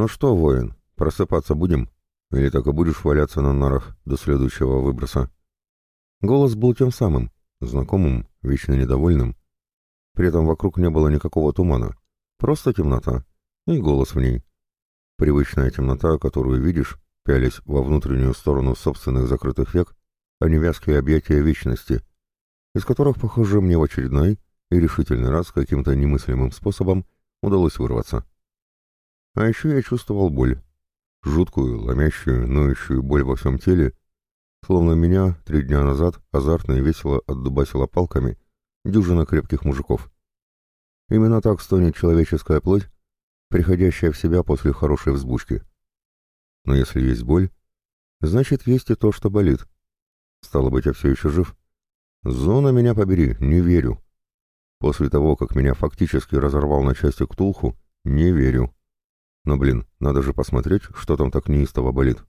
«Ну что, воин, просыпаться будем? Или так и будешь валяться на нарах до следующего выброса?» Голос был тем самым, знакомым, вечно недовольным. При этом вокруг не было никакого тумана, просто темнота и голос в ней. Привычная темнота, которую видишь, пялись во внутреннюю сторону собственных закрытых век, а не вязкие объятия вечности, из которых, похоже, мне в очередной и решительный раз каким-то немыслимым способом удалось вырваться. А еще я чувствовал боль. Жуткую, ломящую, ноющую боль во всем теле, словно меня три дня назад азартно и весело отдубасило палками дюжина крепких мужиков. Именно так стонет человеческая плоть, приходящая в себя после хорошей взбучки. Но если есть боль, значит, есть и то, что болит. Стало быть, я все еще жив. Зона меня побери, не верю. После того, как меня фактически разорвал на части Ктулху, не верю. Но, блин, надо же посмотреть, что там так неистово болит.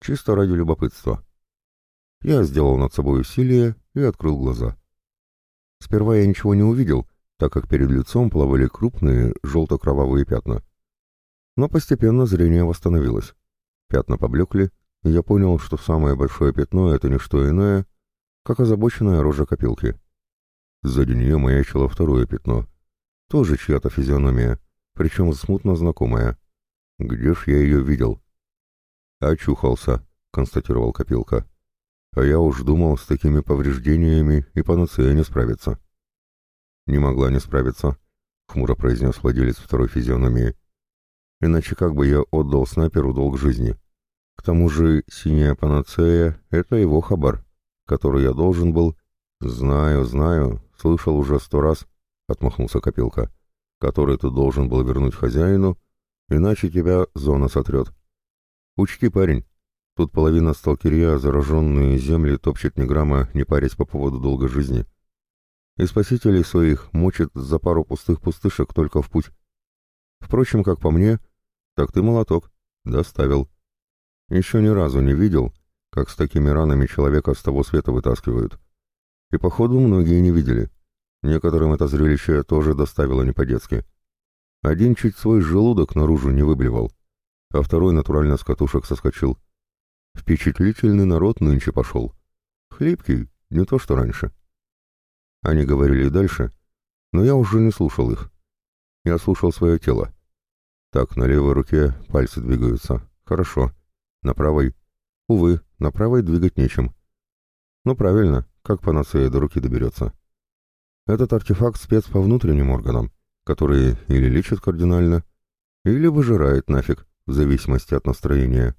Чисто ради любопытства. Я сделал над собой усилие и открыл глаза. Сперва я ничего не увидел, так как перед лицом плавали крупные желто-кровавые пятна. Но постепенно зрение восстановилось. Пятна поблекли, и я понял, что самое большое пятно — это не что иное, как озабоченная рожа копилки. Сзади нее маячило второе пятно. Тоже чья-то физиономия, причем смутно знакомая. «Где ж я ее видел?» «Очухался», — констатировал Копилка. «А я уж думал, с такими повреждениями и панацея не справится». «Не могла не справиться», — хмуро произнес владелец второй физиономии. «Иначе как бы я отдал снайперу долг жизни? К тому же синяя панацея — это его хабар, который я должен был...» «Знаю, знаю, слышал уже сто раз», — отмахнулся Копилка, «который ты должен был вернуть хозяину, иначе тебя зона сотрет. Учти, парень, тут половина сталкерия зараженные земли топчет ни грамма, не парясь по поводу долга жизни. И спасителей своих мочит за пару пустых пустышек только в путь. Впрочем, как по мне, так ты молоток, доставил. Еще ни разу не видел, как с такими ранами человека с того света вытаскивают. И, походу, многие не видели. Некоторым это зрелище тоже доставило не по-детски. Один чуть свой желудок наружу не выблевал, а второй натурально с катушек соскочил. Впечатлительный народ нынче пошел. Хлипкий, не то что раньше. Они говорили дальше, но я уже не слушал их. Я слушал свое тело. Так, на левой руке пальцы двигаются. Хорошо. На правой... Увы, на правой двигать нечем. Ну, правильно, как панацея до руки доберется. Этот артефакт спец по внутренним органам — которые или лечат кардинально, или выжирают нафиг, в зависимости от настроения.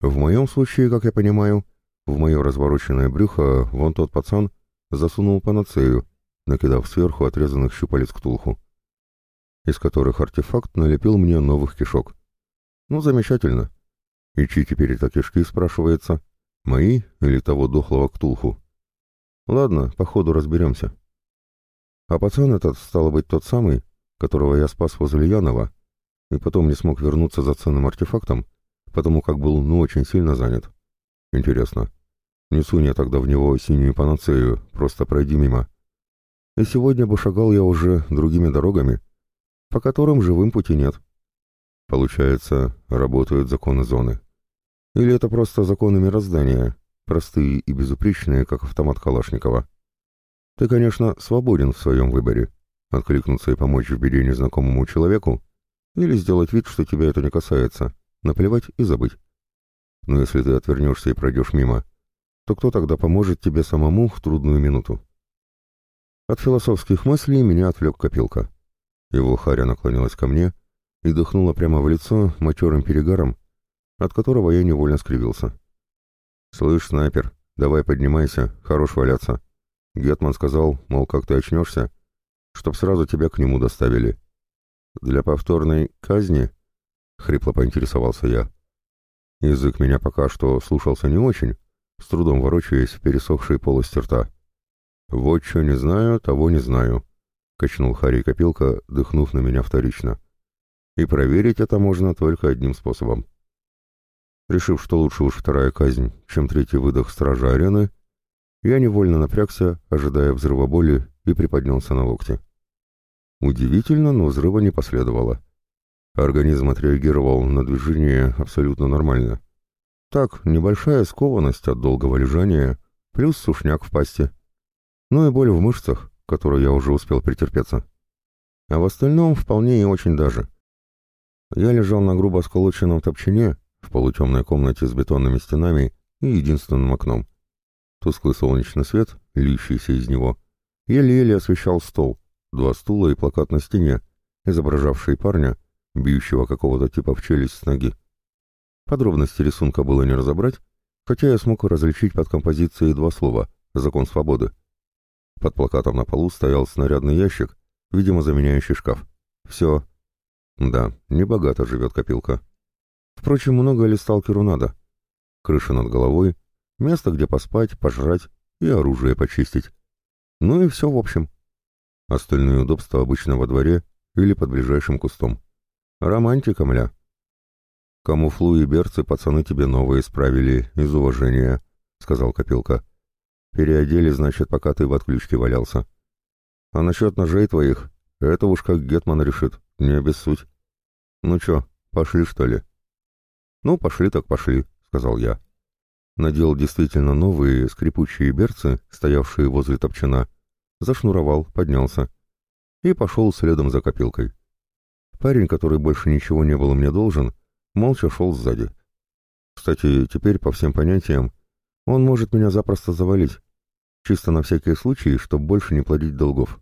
В моем случае, как я понимаю, в мое развороченное брюхо вон тот пацан засунул панацею, накидав сверху отрезанных щупалец ктулху, из которых артефакт налепил мне новых кишок. Ну, замечательно. И чьи теперь это кишки, спрашивается? Мои или того дохлого ктулху? Ладно, по ходу разберемся. А пацан этот, стало быть, тот самый, которого я спас возле Янова, и потом не смог вернуться за ценным артефактом, потому как был ну очень сильно занят. Интересно, не сунь я тогда в него синюю панацею, просто пройди мимо. И сегодня бы шагал я уже другими дорогами, по которым живым пути нет. Получается, работают законы зоны. Или это просто законы мироздания, простые и безупречные, как автомат Калашникова. Ты, конечно, свободен в своем выборе. Откликнуться и помочь в беде незнакомому человеку или сделать вид, что тебя это не касается, наплевать и забыть. Но если ты отвернешься и пройдешь мимо, то кто тогда поможет тебе самому в трудную минуту? От философских мыслей меня отвлек копилка. Его харя наклонилась ко мне и дыхнула прямо в лицо матерым перегаром, от которого я невольно скривился. «Слышь, снайпер, давай поднимайся, хорош валяться», Гетман сказал, мол, как ты очнешься, чтоб сразу тебя к нему доставили. Для повторной казни? Хрипло поинтересовался я. Язык меня пока что слушался не очень, с трудом ворочаясь в пересохшей полости рта. «Вот что не знаю, того не знаю», — качнул Харри Копилка, дыхнув на меня вторично. «И проверить это можно только одним способом». Решив, что лучше уж вторая казнь, чем третий выдох стража арены, я невольно напрягся, ожидая взрыва боли, и приподнялся на локте. Удивительно, но взрыва не последовало. Организм отреагировал на движение абсолютно нормально. Так, небольшая скованность от долгого лежания, плюс сушняк в пасти, Ну и боль в мышцах, которую я уже успел претерпеться. А в остальном вполне и очень даже. Я лежал на грубо сколоченном топчине в полутемной комнате с бетонными стенами и единственным окном — Тусклый солнечный свет, льющийся из него, еле-еле освещал стол, два стула и плакат на стене, изображавший парня, бьющего какого-то типа в челюсть с ноги. Подробности рисунка было не разобрать, хотя я смог различить под композицией два слова «закон свободы». Под плакатом на полу стоял снарядный ящик, видимо, заменяющий шкаф. Все. Да, небогато живет копилка. Впрочем, много ли сталкеру надо? Крыша над головой, Место, где поспать, пожрать и оружие почистить. Ну и все в общем. Остальные удобства обычно во дворе или под ближайшим кустом. Романтика, мля. «Камуфлу и берцы пацаны тебе новые исправили, из уважения», — сказал Копилка. «Переодели, значит, пока ты в отключке валялся. А насчет ножей твоих, это уж как Гетман решит, не обессудь. Ну чё, пошли, что ли?» «Ну, пошли так пошли», — сказал я надел действительно новые скрипучие берцы, стоявшие возле топчана, зашнуровал, поднялся и пошел следом за копилкой. Парень, который больше ничего не был мне должен, молча шел сзади. Кстати, теперь, по всем понятиям, он может меня запросто завалить, чисто на всякий случай, чтобы больше не платить долгов.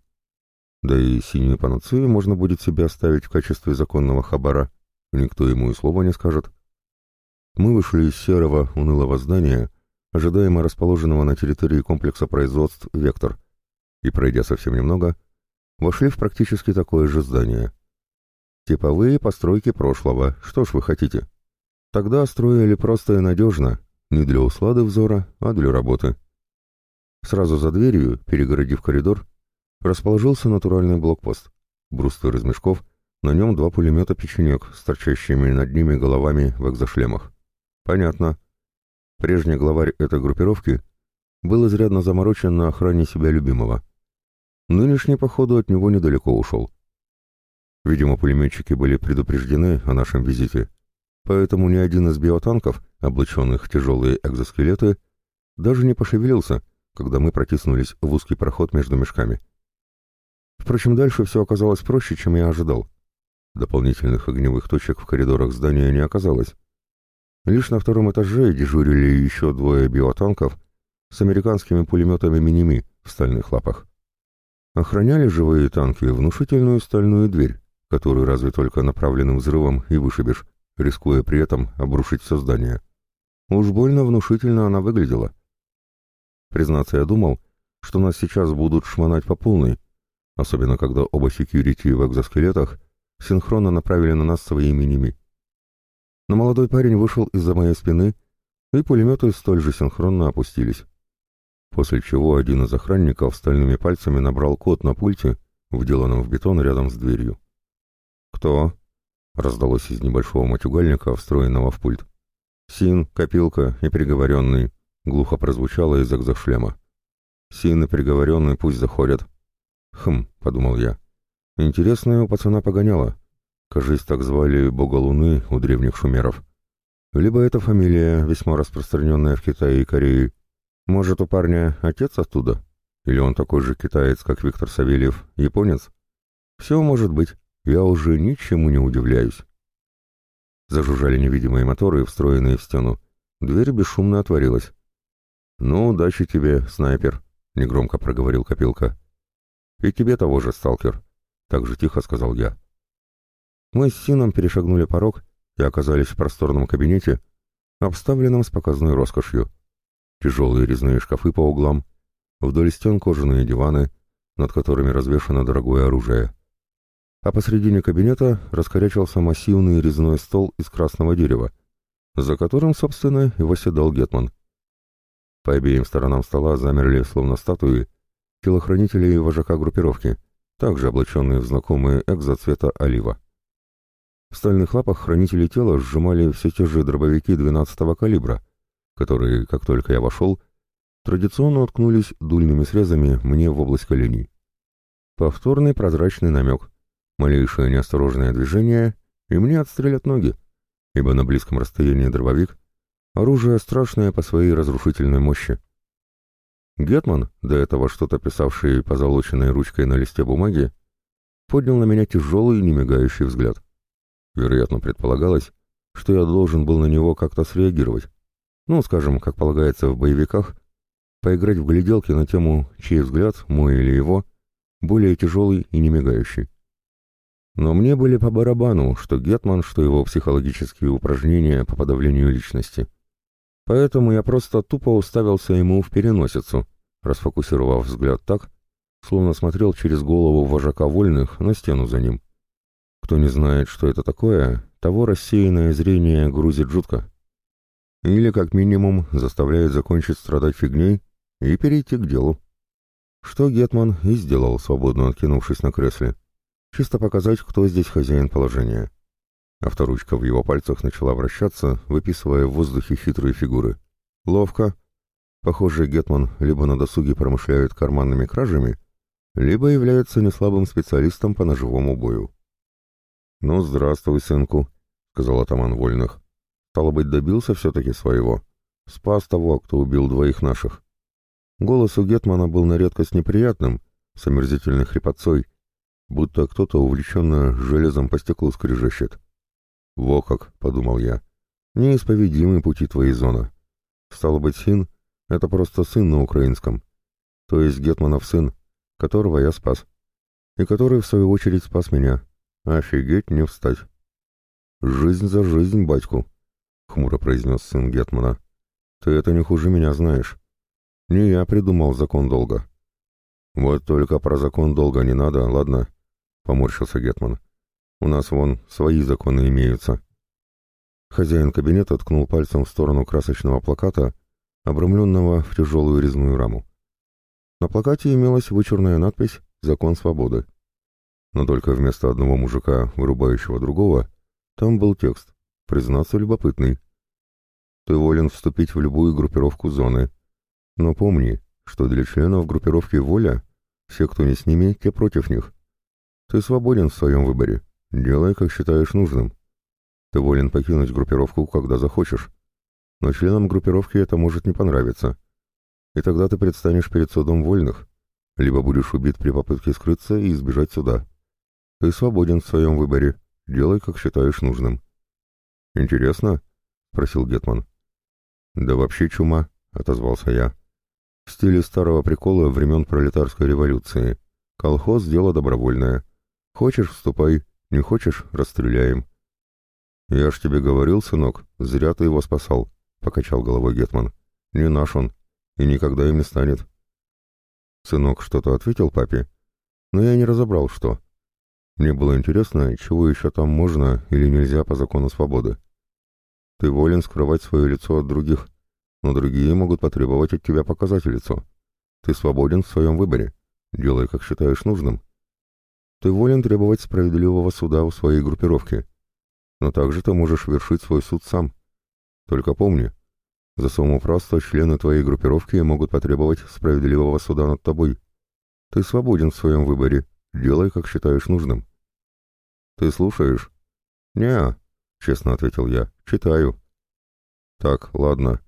Да и синюю панацею можно будет себе оставить в качестве законного хабара, никто ему и слова не скажет. — мы вышли из серого, унылого здания, ожидаемо расположенного на территории комплекса производств «Вектор», и, пройдя совсем немного, вошли в практически такое же здание. Типовые постройки прошлого, что ж вы хотите? Тогда строили просто и надежно, не для услады взора, а для работы. Сразу за дверью, перегородив коридор, расположился натуральный блокпост. Брусты размешков. на нем два пулемета-печенек с торчащими над ними головами в экзошлемах. Понятно. Прежний главарь этой группировки был изрядно заморочен на охране себя любимого. Нынешний, походу, от него недалеко ушел. Видимо, пулеметчики были предупреждены о нашем визите, поэтому ни один из биотанков, облаченных в тяжелые экзоскелеты, даже не пошевелился, когда мы протиснулись в узкий проход между мешками. Впрочем, дальше все оказалось проще, чем я ожидал. Дополнительных огневых точек в коридорах здания не оказалось, Лишь на втором этаже дежурили еще двое биотанков с американскими пулеметами «Миними» в стальных лапах. Охраняли живые танки внушительную стальную дверь, которую разве только направленным взрывом и вышибешь, рискуя при этом обрушить все здание. Уж больно внушительно она выглядела. Признаться, я думал, что нас сейчас будут шмонать по полной, особенно когда оба секьюрити в экзоскелетах синхронно направили на нас свои миними но молодой парень вышел из-за моей спины, и пулеметы столь же синхронно опустились. После чего один из охранников стальными пальцами набрал код на пульте, вделанном в бетон рядом с дверью. «Кто?» — раздалось из небольшого матюгальника, встроенного в пульт. «Син, копилка и приговоренный», — глухо прозвучало из экзошлема. «Син и приговоренный пусть заходят». «Хм», — подумал я. Интересно, у пацана погоняло. Кажись, так звали бога Луны у древних шумеров. Либо это фамилия, весьма распространенная в Китае и Корее. Может, у парня отец оттуда? Или он такой же китаец, как Виктор Савельев, японец? Все может быть. Я уже ничему не удивляюсь. Зажужжали невидимые моторы, встроенные в стену. Дверь бесшумно отворилась. «Ну, удачи тебе, снайпер», — негромко проговорил Копилка. «И тебе того же, сталкер», — так же тихо сказал я. Мы с Сином перешагнули порог и оказались в просторном кабинете, обставленном с показной роскошью. Тяжелые резные шкафы по углам, вдоль стен кожаные диваны, над которыми развешано дорогое оружие. А посредине кабинета раскорячился массивный резной стол из красного дерева, за которым, собственно, и восседал Гетман. По обеим сторонам стола замерли, словно статуи, телохранители и вожака группировки, также облаченные в знакомые экзоцвета олива. В стальных лапах хранители тела сжимали все те же дробовики 12-го калибра, которые, как только я вошел, традиционно уткнулись дульными срезами мне в область коленей. Повторный прозрачный намек. Малейшее неосторожное движение, и мне отстрелят ноги, ибо на близком расстоянии дробовик — оружие страшное по своей разрушительной мощи. Гетман, до этого что-то писавший позолоченной ручкой на листе бумаги, поднял на меня тяжелый, немигающий взгляд. Вероятно, предполагалось, что я должен был на него как-то среагировать. Ну, скажем, как полагается в боевиках, поиграть в гляделки на тему, чей взгляд, мой или его, более тяжелый и не мигающий. Но мне были по барабану, что Гетман, что его психологические упражнения по подавлению личности. Поэтому я просто тупо уставился ему в переносицу, расфокусировав взгляд так, словно смотрел через голову вожака вольных на стену за ним. Кто не знает, что это такое, того рассеянное зрение грузит жутко. Или, как минимум, заставляет закончить страдать фигней и перейти к делу. Что Гетман и сделал, свободно откинувшись на кресле. Чисто показать, кто здесь хозяин положения. Авторучка в его пальцах начала вращаться, выписывая в воздухе хитрые фигуры. Ловко. Похоже, Гетман либо на досуге промышляет карманными кражами, либо является неслабым специалистом по ножевому бою. «Ну, здравствуй, сынку», — сказал атаман вольных. «Стало быть, добился все-таки своего. Спас того, кто убил двоих наших». Голос у Гетмана был на редкость неприятным, с омерзительной хрипотцой, будто кто-то увлеченно железом по стеклу скрежещет. «Во как!» — подумал я. «Неисповедимы пути твои, Зона. Стало быть, сын — это просто сын на украинском. То есть Гетманов сын, которого я спас. И который, в свою очередь, спас меня. Офигеть не встать. Жизнь за жизнь, батьку, — хмуро произнес сын Гетмана. Ты это не хуже меня знаешь. Не я придумал закон долга. Вот только про закон долга не надо, ладно, — поморщился Гетман. У нас вон свои законы имеются. Хозяин кабинета ткнул пальцем в сторону красочного плаката, обрамленного в тяжелую резную раму. На плакате имелась вычурная надпись «Закон свободы» но только вместо одного мужика, вырубающего другого, там был текст, признаться, любопытный. Ты волен вступить в любую группировку зоны. Но помни, что для членов группировки «Воля» все, кто не с ними, те против них. Ты свободен в своем выборе. Делай, как считаешь нужным. Ты волен покинуть группировку, когда захочешь. Но членам группировки это может не понравиться. И тогда ты предстанешь перед судом вольных. Либо будешь убит при попытке скрыться и избежать суда. Ты свободен в своем выборе. Делай, как считаешь нужным. Интересно? спросил Гетман. Да вообще чума, отозвался я. В стиле старого прикола времен пролетарской революции. Колхоз — дело добровольное. Хочешь — вступай, не хочешь — расстреляем. «Я ж тебе говорил, сынок, зря ты его спасал», — покачал головой Гетман. «Не наш он, и никогда им не станет». Сынок что-то ответил папе, но я не разобрал, что. Мне было интересно, чего еще там можно или нельзя по закону свободы. Ты волен скрывать свое лицо от других, но другие могут потребовать от тебя показать лицо. Ты свободен в своем выборе. Делай, как считаешь нужным. Ты волен требовать справедливого суда у своей группировки. Но также ты можешь вершить свой суд сам. Только помни, за самоуправство члены твоей группировки могут потребовать справедливого суда над тобой. Ты свободен в своем выборе, Делай, как считаешь нужным». «Ты слушаешь?» Не, честно ответил я, — «читаю». «Так, ладно».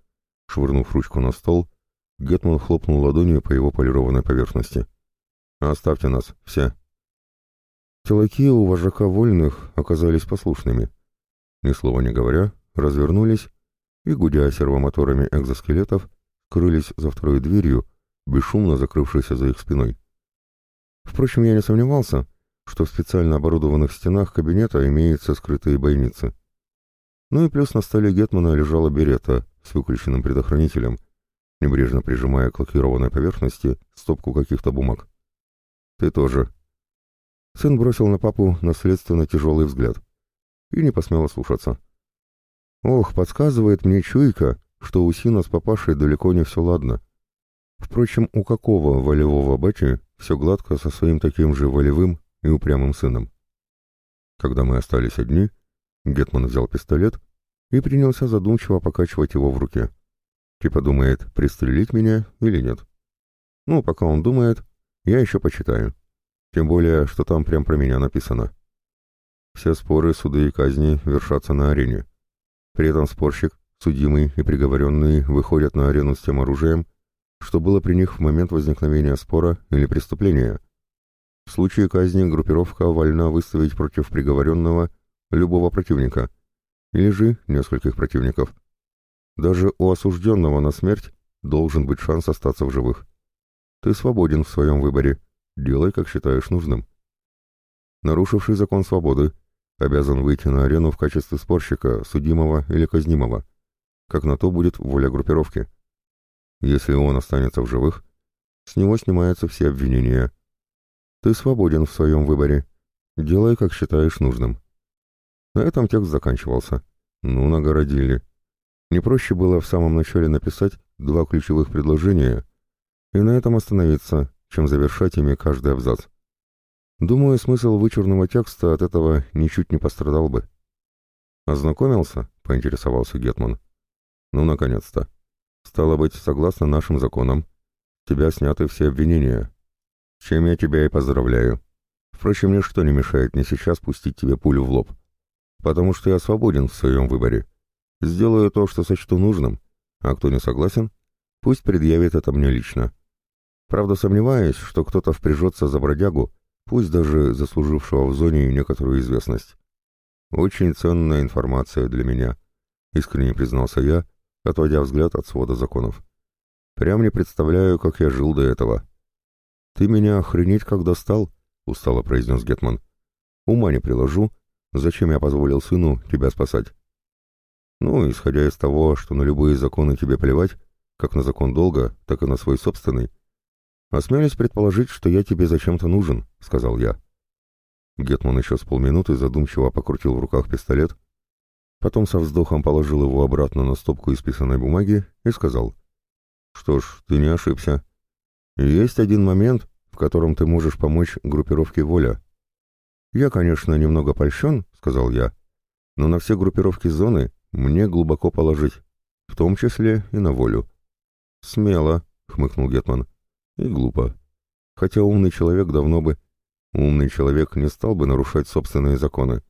Швырнув ручку на стол, Гетман хлопнул ладонью по его полированной поверхности. «Оставьте нас, все». Телаки у вожака вольных оказались послушными. Ни слова не говоря, развернулись и, гудя сервомоторами экзоскелетов, крылись за второй дверью, бесшумно закрывшейся за их спиной. Впрочем, я не сомневался, что в специально оборудованных стенах кабинета имеются скрытые бойницы. Ну и плюс на столе Гетмана лежала берета с выключенным предохранителем, небрежно прижимая к лакированной поверхности стопку каких-то бумаг. «Ты тоже». Сын бросил на папу наследственно тяжелый взгляд и не посмел слушаться. «Ох, подсказывает мне чуйка, что у Сина с папашей далеко не все ладно. Впрочем, у какого волевого бати все гладко со своим таким же волевым и упрямым сыном? Когда мы остались одни, Гетман взял пистолет и принялся задумчиво покачивать его в руке. Типа думает, пристрелить меня или нет. Ну, пока он думает, я еще почитаю. Тем более, что там прям про меня написано. Все споры, суды и казни вершатся на арене. При этом спорщик, судимый и приговоренный выходят на арену с тем оружием, что было при них в момент возникновения спора или преступления. В случае казни группировка вольна выставить против приговоренного любого противника, или же нескольких противников. Даже у осужденного на смерть должен быть шанс остаться в живых. Ты свободен в своем выборе, делай, как считаешь нужным. Нарушивший закон свободы обязан выйти на арену в качестве спорщика, судимого или казнимого, как на то будет воля группировки. Если он останется в живых, с него снимаются все обвинения. Ты свободен в своем выборе. Делай, как считаешь нужным. На этом текст заканчивался. Ну, нагородили. Не проще было в самом начале написать два ключевых предложения и на этом остановиться, чем завершать ими каждый абзац. Думаю, смысл вычурного текста от этого ничуть не пострадал бы. «Ознакомился?» — поинтересовался Гетман. «Ну, наконец-то!» Стало быть, согласно нашим законам, тебя сняты все обвинения. Чем я тебя и поздравляю. Впрочем, ничто не мешает мне сейчас пустить тебе пулю в лоб. Потому что я свободен в своем выборе. Сделаю то, что сочту нужным, а кто не согласен, пусть предъявит это мне лично. Правда, сомневаюсь, что кто-то впряжется за бродягу, пусть даже заслужившего в зоне некоторую известность. Очень ценная информация для меня, — искренне признался я, отводя взгляд от свода законов. «Прям не представляю, как я жил до этого». «Ты меня охренеть как достал», — устало произнес Гетман. «Ума не приложу. Зачем я позволил сыну тебя спасать?» «Ну, исходя из того, что на любые законы тебе плевать, как на закон долга, так и на свой собственный. Осмелюсь предположить, что я тебе зачем-то нужен», — сказал я. Гетман еще с полминуты задумчиво покрутил в руках пистолет, Потом со вздохом положил его обратно на стопку исписанной бумаги и сказал. «Что ж, ты не ошибся. Есть один момент, в котором ты можешь помочь группировке «Воля». «Я, конечно, немного польщен», — сказал я, — «но на все группировки зоны мне глубоко положить, в том числе и на волю». «Смело», — хмыкнул Гетман, — «и глупо. Хотя умный человек давно бы... Умный человек не стал бы нарушать собственные законы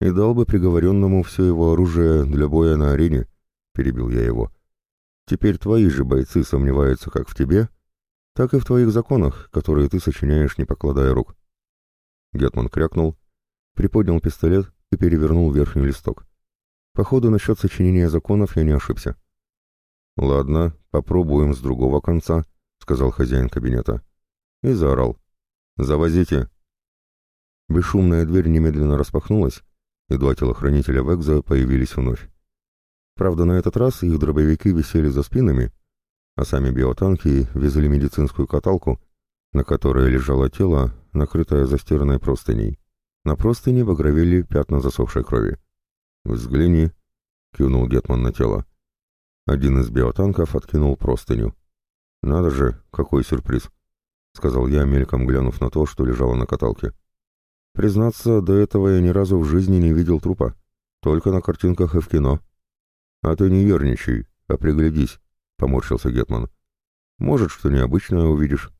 и дал бы приговоренному все его оружие для боя на арене», — перебил я его. «Теперь твои же бойцы сомневаются как в тебе, так и в твоих законах, которые ты сочиняешь, не покладая рук». Гетман крякнул, приподнял пистолет и перевернул верхний листок. Походу, насчет сочинения законов я не ошибся. «Ладно, попробуем с другого конца», — сказал хозяин кабинета. И заорал. «Завозите!» Бесшумная дверь немедленно распахнулась, и два телохранителя Векза появились вновь. Правда, на этот раз их дробовики висели за спинами, а сами биотанки везли медицинскую каталку, на которой лежало тело, накрытое застиранной простыней. На простыне багровели пятна засохшей крови. «Взгляни», — кивнул Гетман на тело. Один из биотанков откинул простыню. «Надо же, какой сюрприз!» — сказал я, мельком глянув на то, что лежало на каталке. Признаться, до этого я ни разу в жизни не видел трупа. Только на картинках и в кино. — А ты не ерничай, а приглядись, — поморщился Гетман. — Может, что необычное увидишь.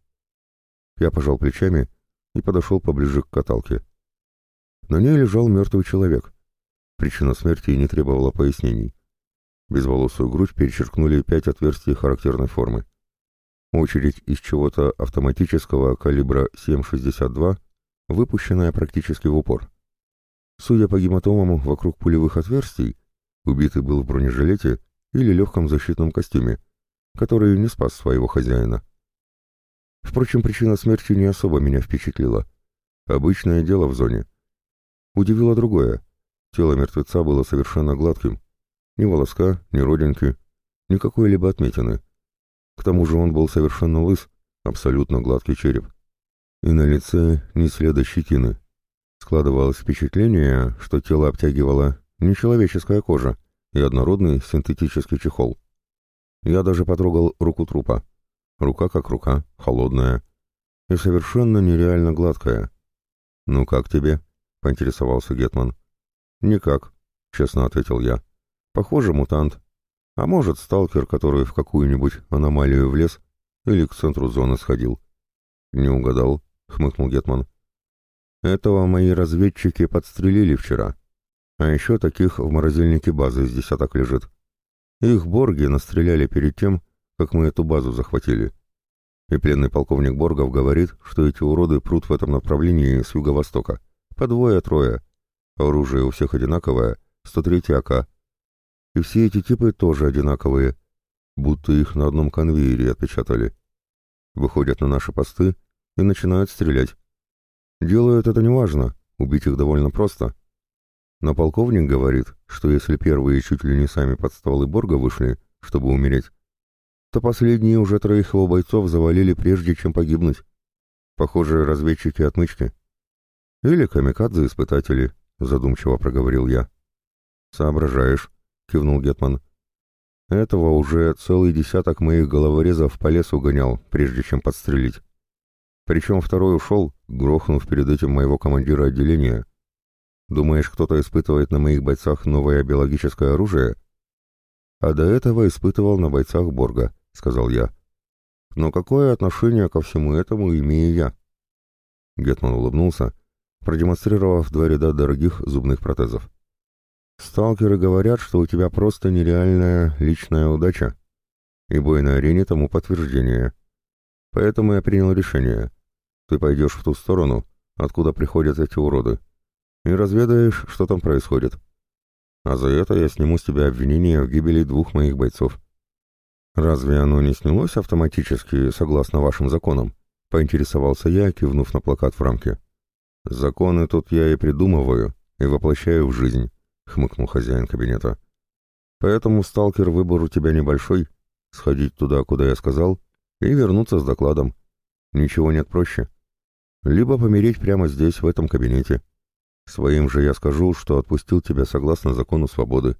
Я пожал плечами и подошел поближе к каталке. На ней лежал мертвый человек. Причина смерти не требовала пояснений. Безволосую грудь перечеркнули пять отверстий характерной формы. Очередь из чего-то автоматического калибра 7,62 выпущенная практически в упор. Судя по гематомам вокруг пулевых отверстий, убитый был в бронежилете или легком защитном костюме, который не спас своего хозяина. Впрочем, причина смерти не особо меня впечатлила. Обычное дело в зоне. Удивило другое. Тело мертвеца было совершенно гладким. Ни волоска, ни родинки, никакой либо отметины. К тому же он был совершенно лыс, абсолютно гладкий череп и на лице не следа щетины. Складывалось впечатление, что тело обтягивала нечеловеческая кожа и однородный синтетический чехол. Я даже потрогал руку трупа. Рука как рука, холодная и совершенно нереально гладкая. «Ну как тебе?» — поинтересовался Гетман. «Никак», — честно ответил я. «Похоже, мутант. А может, сталкер, который в какую-нибудь аномалию влез или к центру зоны сходил». «Не угадал», — хмыкнул Гетман. «Этого мои разведчики подстрелили вчера. А еще таких в морозильнике базы здесь атак лежит. Их Борги настреляли перед тем, как мы эту базу захватили. И пленный полковник Боргов говорит, что эти уроды прут в этом направлении с юго-востока. По двое-трое. Оружие у всех одинаковое, 103 АК. И все эти типы тоже одинаковые, будто их на одном конвейере отпечатали. Выходят на наши посты и начинают стрелять. Делают это неважно, убить их довольно просто. Но полковник говорит, что если первые чуть ли не сами под стволы Борга вышли, чтобы умереть, то последние уже троих его бойцов завалили прежде, чем погибнуть. Похоже, разведчики-отмычки. Или камикадзе-испытатели, задумчиво проговорил я. «Соображаешь», — кивнул Гетман. «Этого уже целый десяток моих головорезов по лесу гонял, прежде чем подстрелить. Причем второй ушел, грохнув перед этим моего командира отделения. Думаешь, кто-то испытывает на моих бойцах новое биологическое оружие? А до этого испытывал на бойцах Борга, сказал я. Но какое отношение ко всему этому имею я? Гетман улыбнулся, продемонстрировав два ряда дорогих зубных протезов. «Сталкеры говорят, что у тебя просто нереальная личная удача. И бой на арене тому подтверждение. Поэтому я принял решение. Ты пойдешь в ту сторону, откуда приходят эти уроды, и разведаешь, что там происходит. А за это я сниму с тебя обвинение в гибели двух моих бойцов. Разве оно не снялось автоматически, согласно вашим законам? Поинтересовался я, кивнув на плакат в рамке. Законы тут я и придумываю, и воплощаю в жизнь, хмыкнул хозяин кабинета. Поэтому, сталкер, выбор у тебя небольшой. Сходить туда, куда я сказал, и вернуться с докладом. Ничего нет проще. Либо помереть прямо здесь, в этом кабинете. Своим же я скажу, что отпустил тебя согласно закону свободы.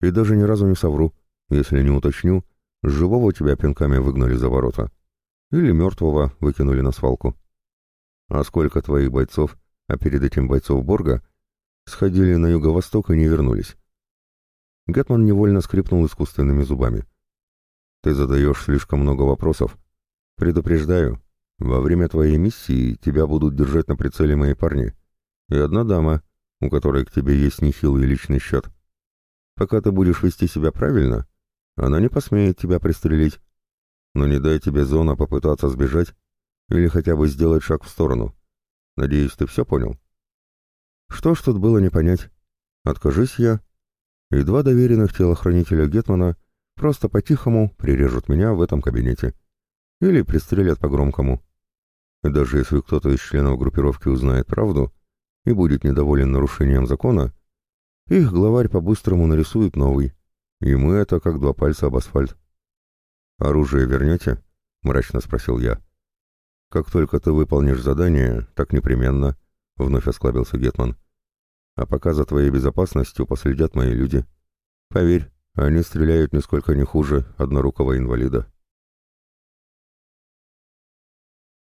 И даже ни разу не совру, если не уточню, живого тебя пинками выгнали за ворота. Или мертвого выкинули на свалку. А сколько твоих бойцов, а перед этим бойцов Борга, сходили на юго-восток и не вернулись? Гетман невольно скрипнул искусственными зубами. Ты задаешь слишком много вопросов. Предупреждаю, во время твоей миссии тебя будут держать на прицеле мои парни. И одна дама, у которой к тебе есть нехилый личный счет. Пока ты будешь вести себя правильно, она не посмеет тебя пристрелить. Но не дай тебе зона попытаться сбежать или хотя бы сделать шаг в сторону. Надеюсь, ты все понял? Что ж тут было не понять? Откажись я. И два доверенных телохранителя Гетмана Просто по-тихому прирежут меня в этом кабинете. Или пристрелят по-громкому. Даже если кто-то из членов группировки узнает правду и будет недоволен нарушением закона, их главарь по-быстрому нарисует новый. И мы это как два пальца об асфальт. «Оружие вернете?» — мрачно спросил я. «Как только ты выполнишь задание, так непременно», — вновь осклабился Гетман. «А пока за твоей безопасностью последят мои люди. Поверь, они стреляют нисколько не хуже однорукого инвалида.